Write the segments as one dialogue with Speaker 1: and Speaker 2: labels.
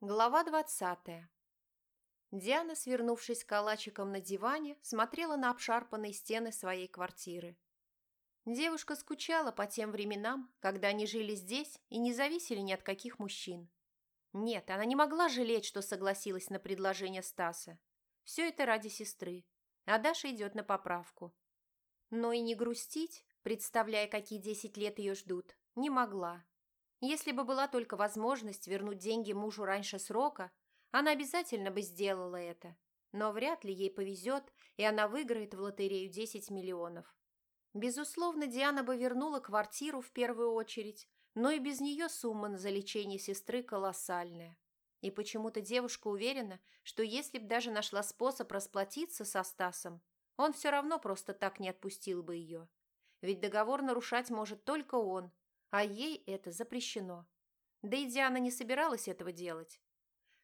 Speaker 1: Глава двадцатая. Диана, свернувшись калачиком на диване, смотрела на обшарпанные стены своей квартиры. Девушка скучала по тем временам, когда они жили здесь и не зависели ни от каких мужчин. Нет, она не могла жалеть, что согласилась на предложение Стаса. Все это ради сестры, а Даша идет на поправку. Но и не грустить, представляя, какие десять лет ее ждут, не могла. Если бы была только возможность вернуть деньги мужу раньше срока, она обязательно бы сделала это. Но вряд ли ей повезет, и она выиграет в лотерею 10 миллионов. Безусловно, Диана бы вернула квартиру в первую очередь, но и без нее сумма за лечение сестры колоссальная. И почему-то девушка уверена, что если б даже нашла способ расплатиться со Стасом, он все равно просто так не отпустил бы ее. Ведь договор нарушать может только он, а ей это запрещено. Да и Диана не собиралась этого делать.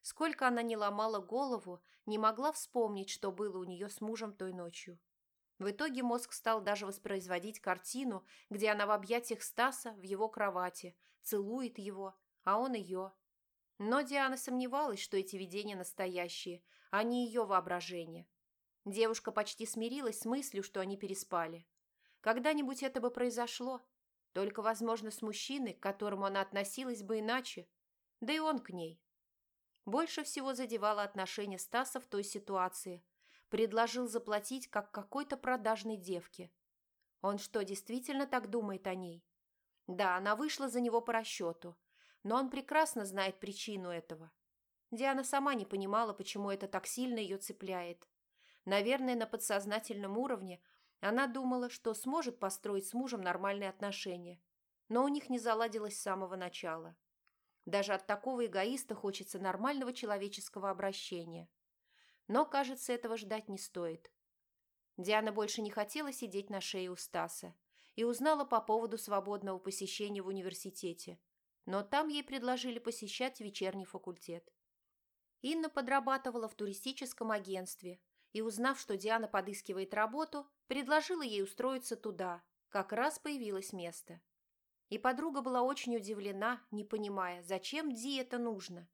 Speaker 1: Сколько она не ломала голову, не могла вспомнить, что было у нее с мужем той ночью. В итоге мозг стал даже воспроизводить картину, где она в объятиях Стаса в его кровати, целует его, а он ее. Но Диана сомневалась, что эти видения настоящие, а не ее воображение. Девушка почти смирилась с мыслью, что они переспали. Когда-нибудь это бы произошло, только, возможно, с мужчиной, к которому она относилась бы иначе. Да и он к ней. Больше всего задевало отношение Стаса в той ситуации. Предложил заплатить, как какой-то продажной девке. Он что, действительно так думает о ней? Да, она вышла за него по расчету, но он прекрасно знает причину этого. Диана сама не понимала, почему это так сильно ее цепляет. Наверное, на подсознательном уровне она думала, что сможет построить с мужем нормальные отношения, но у них не заладилось с самого начала. Даже от такого эгоиста хочется нормального человеческого обращения. Но, кажется, этого ждать не стоит. Диана больше не хотела сидеть на шее у Стаса и узнала по поводу свободного посещения в университете, но там ей предложили посещать вечерний факультет. Инна подрабатывала в туристическом агентстве и, узнав, что Диана подыскивает работу, Предложила ей устроиться туда. Как раз появилось место. И подруга была очень удивлена, не понимая, зачем Ди это нужно.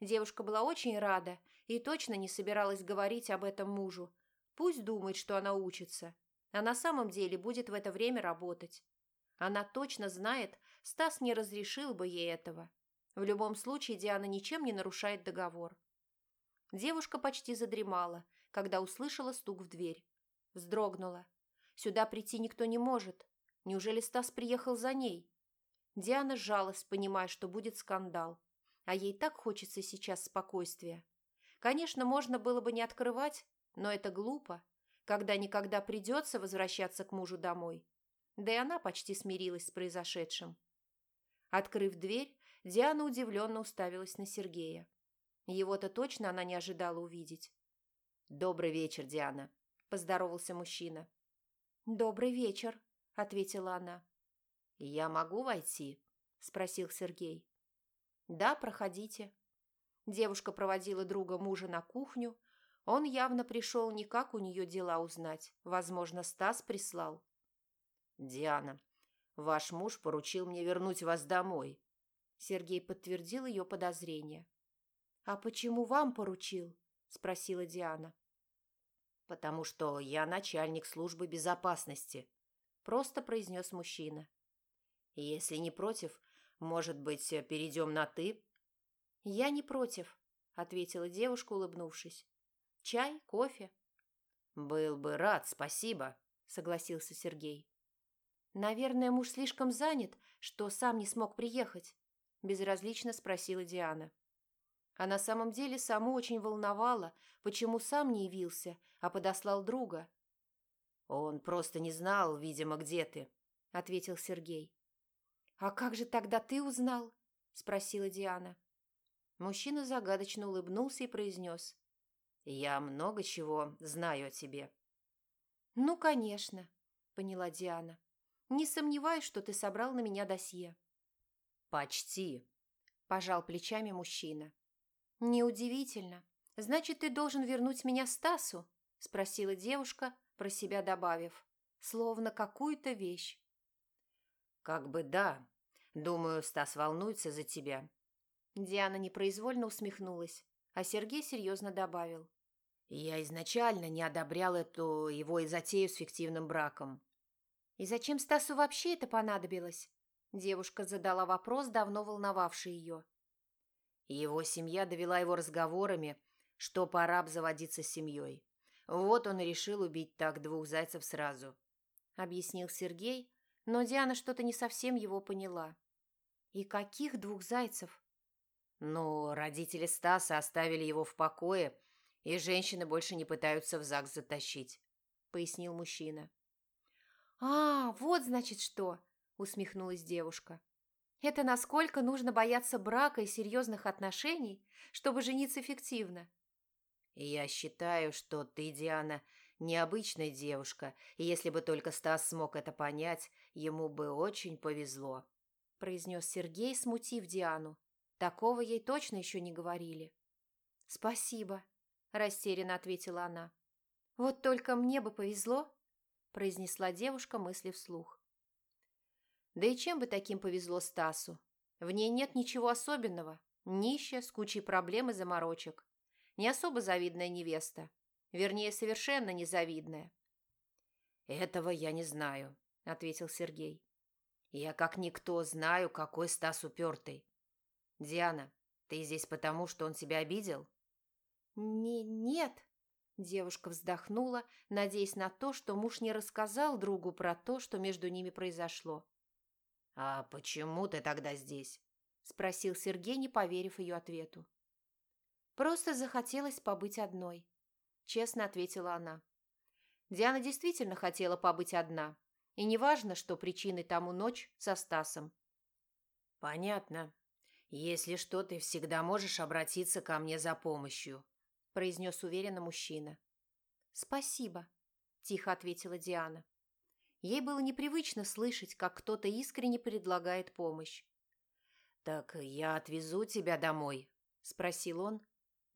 Speaker 1: Девушка была очень рада и точно не собиралась говорить об этом мужу. Пусть думает, что она учится, а на самом деле будет в это время работать. Она точно знает, Стас не разрешил бы ей этого. В любом случае Диана ничем не нарушает договор. Девушка почти задремала, когда услышала стук в дверь. Вздрогнула. Сюда прийти никто не может. Неужели Стас приехал за ней? Диана сжалась, понимая, что будет скандал. А ей так хочется сейчас спокойствия. Конечно, можно было бы не открывать, но это глупо, когда никогда придется возвращаться к мужу домой. Да и она почти смирилась с произошедшим. Открыв дверь, Диана удивленно уставилась на Сергея. Его-то точно она не ожидала увидеть. «Добрый вечер, Диана», поздоровался мужчина. «Добрый вечер», – ответила она. «Я могу войти?» – спросил Сергей. «Да, проходите». Девушка проводила друга мужа на кухню. Он явно пришел не как у нее дела узнать. Возможно, Стас прислал. «Диана, ваш муж поручил мне вернуть вас домой». Сергей подтвердил ее подозрение. «А почему вам поручил?» – спросила Диана потому что я начальник службы безопасности», – просто произнес мужчина. «Если не против, может быть, перейдем на «ты»?» «Я не против», – ответила девушка, улыбнувшись. «Чай, кофе?» «Был бы рад, спасибо», – согласился Сергей. «Наверное, муж слишком занят, что сам не смог приехать», – безразлично спросила Диана. А на самом деле саму очень волновало, почему сам не явился, а подослал друга. «Он просто не знал, видимо, где ты», — ответил Сергей. «А как же тогда ты узнал?» — спросила Диана. Мужчина загадочно улыбнулся и произнес. «Я много чего знаю о тебе». «Ну, конечно», — поняла Диана. «Не сомневаюсь, что ты собрал на меня досье». «Почти», – пожал плечами мужчина. «Неудивительно. Значит, ты должен вернуть меня Стасу?» – спросила девушка, про себя добавив. Словно какую-то вещь. «Как бы да. Думаю, Стас волнуется за тебя». Диана непроизвольно усмехнулась, а Сергей серьезно добавил.
Speaker 2: «Я изначально не одобрял эту его затею с фиктивным браком».
Speaker 1: «И зачем Стасу вообще это понадобилось?» Девушка задала вопрос, давно волновавший ее.
Speaker 2: Его семья довела его разговорами, что пора обзаводиться семьей. Вот он и решил убить так двух зайцев сразу.
Speaker 1: Объяснил Сергей, но Диана что-то не совсем его поняла. «И каких двух зайцев?»
Speaker 2: «Ну, родители Стаса оставили его в покое, и женщины больше не пытаются в ЗАГС затащить», — пояснил мужчина.
Speaker 1: «А, вот значит что!» — усмехнулась девушка. «Это насколько нужно бояться брака и серьезных отношений, чтобы жениться фиктивно?»
Speaker 2: «Я считаю, что ты, Диана, необычная девушка, и если бы только Стас смог это понять, ему бы очень повезло», – произнес Сергей, смутив Диану. Такого ей точно еще не говорили.
Speaker 1: «Спасибо», – растерянно ответила она. «Вот только мне бы повезло», – произнесла девушка мысли вслух. Да и чем бы таким повезло Стасу? В ней нет ничего особенного. Нищая, с кучей проблем и заморочек. Не особо завидная невеста. Вернее, совершенно незавидная.
Speaker 2: «Этого я не знаю», — ответил Сергей. «Я как никто знаю, какой Стас упертый. Диана, ты здесь потому, что он тебя обидел?»
Speaker 1: «Не, нет», — девушка вздохнула, надеясь на то, что муж не рассказал другу про то, что между ними произошло.
Speaker 2: «А почему ты тогда здесь?»
Speaker 1: — спросил Сергей, не поверив ее ответу. Просто захотелось побыть одной, честно ответила она. Диана действительно хотела побыть одна, и неважно, что причиной тому ночь со Стасом.
Speaker 2: Понятно. Если что, ты всегда можешь обратиться ко мне за помощью, произнес уверенно мужчина.
Speaker 1: Спасибо, тихо ответила Диана. Ей было непривычно слышать, как кто-то искренне предлагает помощь.
Speaker 2: «Так я отвезу тебя домой?» – спросил он,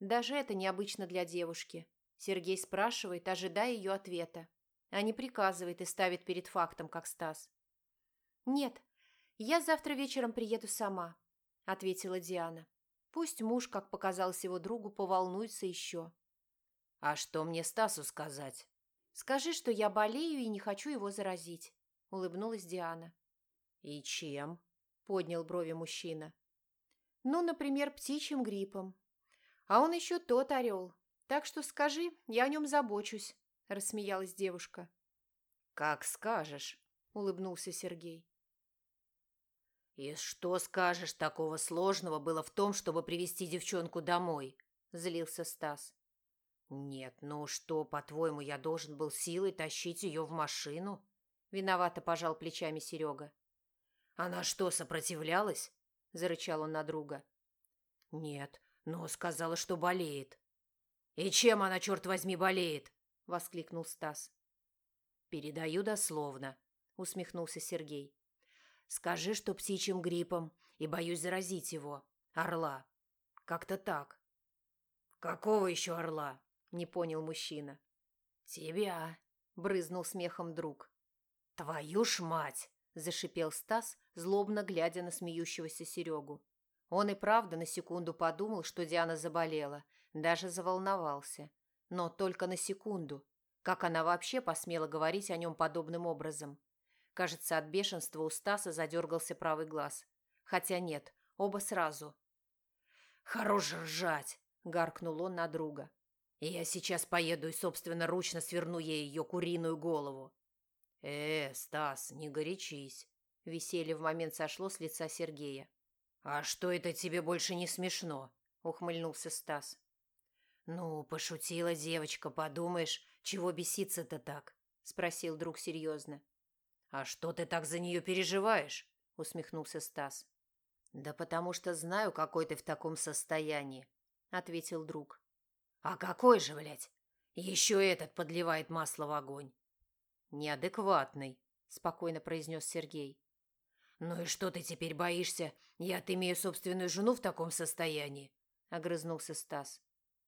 Speaker 2: даже это необычно для девушки. Сергей спрашивает, ожидая ее ответа, а не приказывает и ставит перед фактом, как Стас.
Speaker 1: «Нет, я завтра вечером приеду сама», – ответила Диана. Пусть муж, как показалось его другу, поволнуется еще.
Speaker 2: «А что мне Стасу сказать?»
Speaker 1: «Скажи, что я болею и не хочу его заразить», – улыбнулась Диана.
Speaker 2: «И чем?» – поднял брови мужчина.
Speaker 1: «Ну, например, птичьим гриппом», а он еще тот орел. Так что скажи, я о нем забочусь», – рассмеялась девушка.
Speaker 2: «Как скажешь», – улыбнулся Сергей. «И что скажешь такого сложного было в том, чтобы привести девчонку домой?» – злился Стас. «Нет, ну что, по-твоему, я должен был силой тащить ее в машину?» – виновато пожал плечами Серега. «Она что, сопротивлялась?» – зарычал он на друга. «Нет, но сказала, что болеет. «И чем она, черт возьми, болеет?» – воскликнул Стас. «Передаю дословно», – усмехнулся Сергей. «Скажи, что птичьим гриппом, и боюсь заразить его. Орла. Как-то так». «Какого еще орла?» – не понял мужчина. «Тебя», – брызнул смехом друг. «Твою ж мать!» – зашипел Стас, злобно глядя на смеющегося Серегу. Он и правда на секунду подумал, что Диана заболела, даже заволновался. Но только на секунду. Как она вообще посмела говорить о нем подобным образом? Кажется, от бешенства у Стаса задергался правый глаз. Хотя нет, оба сразу. «Хорош ржать!» – гаркнул он на друга. «Я сейчас поеду и собственноручно сверну ей ее куриную голову». «Э, Стас, не горячись!» Веселье в момент сошло с лица Сергея. «А что это тебе больше не смешно?» – ухмыльнулся Стас. «Ну, пошутила девочка, подумаешь, чего беситься-то так?» – спросил друг серьезно. «А что ты так за нее переживаешь?» – усмехнулся Стас. «Да потому что знаю, какой ты в таком состоянии», – ответил друг. «А какой же, блядь? Еще этот подливает масло в огонь». «Неадекватный», – спокойно произнес Сергей. «Ну и что ты теперь боишься? Я-то имею собственную жену в таком состоянии», — огрызнулся Стас.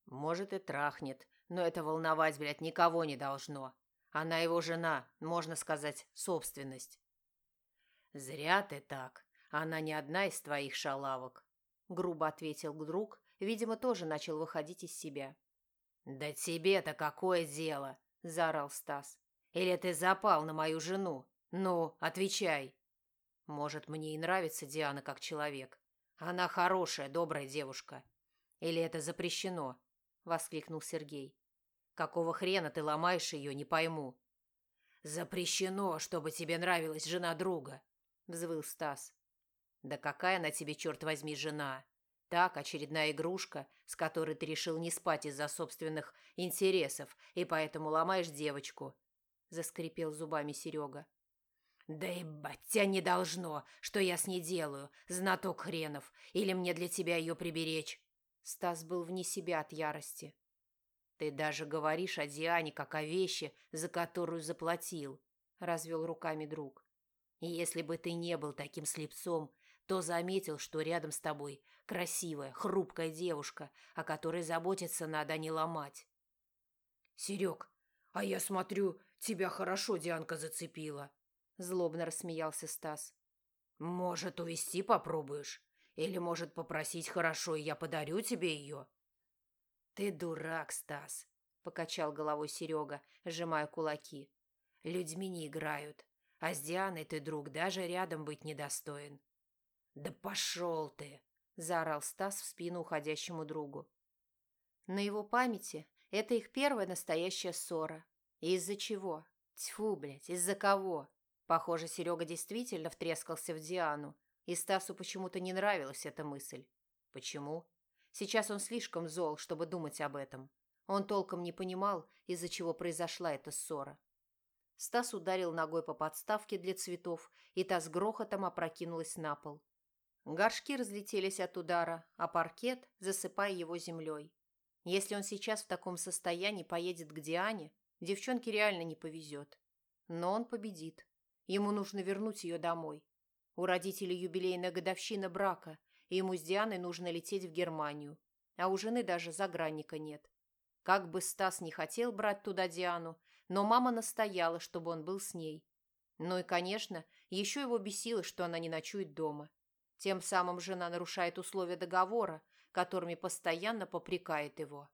Speaker 2: «Может, и трахнет, но это волновать, блядь, никого не должно. Она его жена, можно сказать, собственность». «Зря ты так. Она не одна из твоих шалавок».
Speaker 1: – грубо ответил друг, видимо, тоже начал выходить из себя.
Speaker 2: «Да тебе-то какое дело?» – заорал Стас. «Или ты запал на мою жену? Ну, отвечай!» «Может, мне и нравится Диана как человек. Она хорошая, добрая девушка. Или это запрещено?» – воскликнул Сергей. «Какого хрена ты ломаешь ее, не пойму». «Запрещено, чтобы тебе нравилась жена друга», – взвыл Стас. «Да какая она тебе, черт возьми, жена? Так, очередная игрушка, с которой ты решил не спать из-за собственных интересов, и поэтому ломаешь девочку», – заскрипел зубами Серега. «Да ебать тебя не должно, что я с ней делаю, знаток хренов, или мне для тебя ее приберечь?» Стас был вне себя от ярости. «Ты даже говоришь о Диане как о вещи, за которую заплатил», – развел руками друг. «И если бы ты не был таким слепцом, то заметил, что рядом с тобой красивая, хрупкая девушка, о которой заботиться надо, а не ломать». «Серег, а я смотрю, тебя хорошо Дианка зацепила», – злобно рассмеялся Стас. «Может, увести попробуешь? Или, может, попросить хорошо, и я подарю тебе ее?» «Ты дурак, Стас», – покачал головой Серега, сжимая кулаки. «Людьми не играют, а с Дианой ты, друг, даже рядом быть недостоин». «Да пошел ты!» – заорал Стас в спину уходящему другу.
Speaker 1: На его памяти это их первая настоящая ссора. Из-за чего? Тьфу, блядь, из-за кого? Похоже, Серега действительно втрескался в Диану, и Стасу почему-то не нравилась эта мысль. Почему? Сейчас он слишком зол, чтобы думать об этом. Он толком не понимал, из-за чего произошла эта ссора. Стас ударил ногой по подставке для цветов, и та с грохотом опрокинулась на пол. Горшки разлетелись от удара, а паркет, засыпая его землей. Если он сейчас в таком состоянии поедет к Диане, девчонке реально не повезет. Но он победит. Ему нужно вернуть ее домой. У родителей юбилейная годовщина брака, и ему с Дианой нужно лететь в Германию. А у жены даже загранника нет. Как бы Стас не хотел брать туда Диану, но мама настояла, чтобы он был с ней. Ну и, конечно, еще его бесило, что она не ночует дома. Тем самым жена нарушает условия договора, которыми постоянно попрекает его.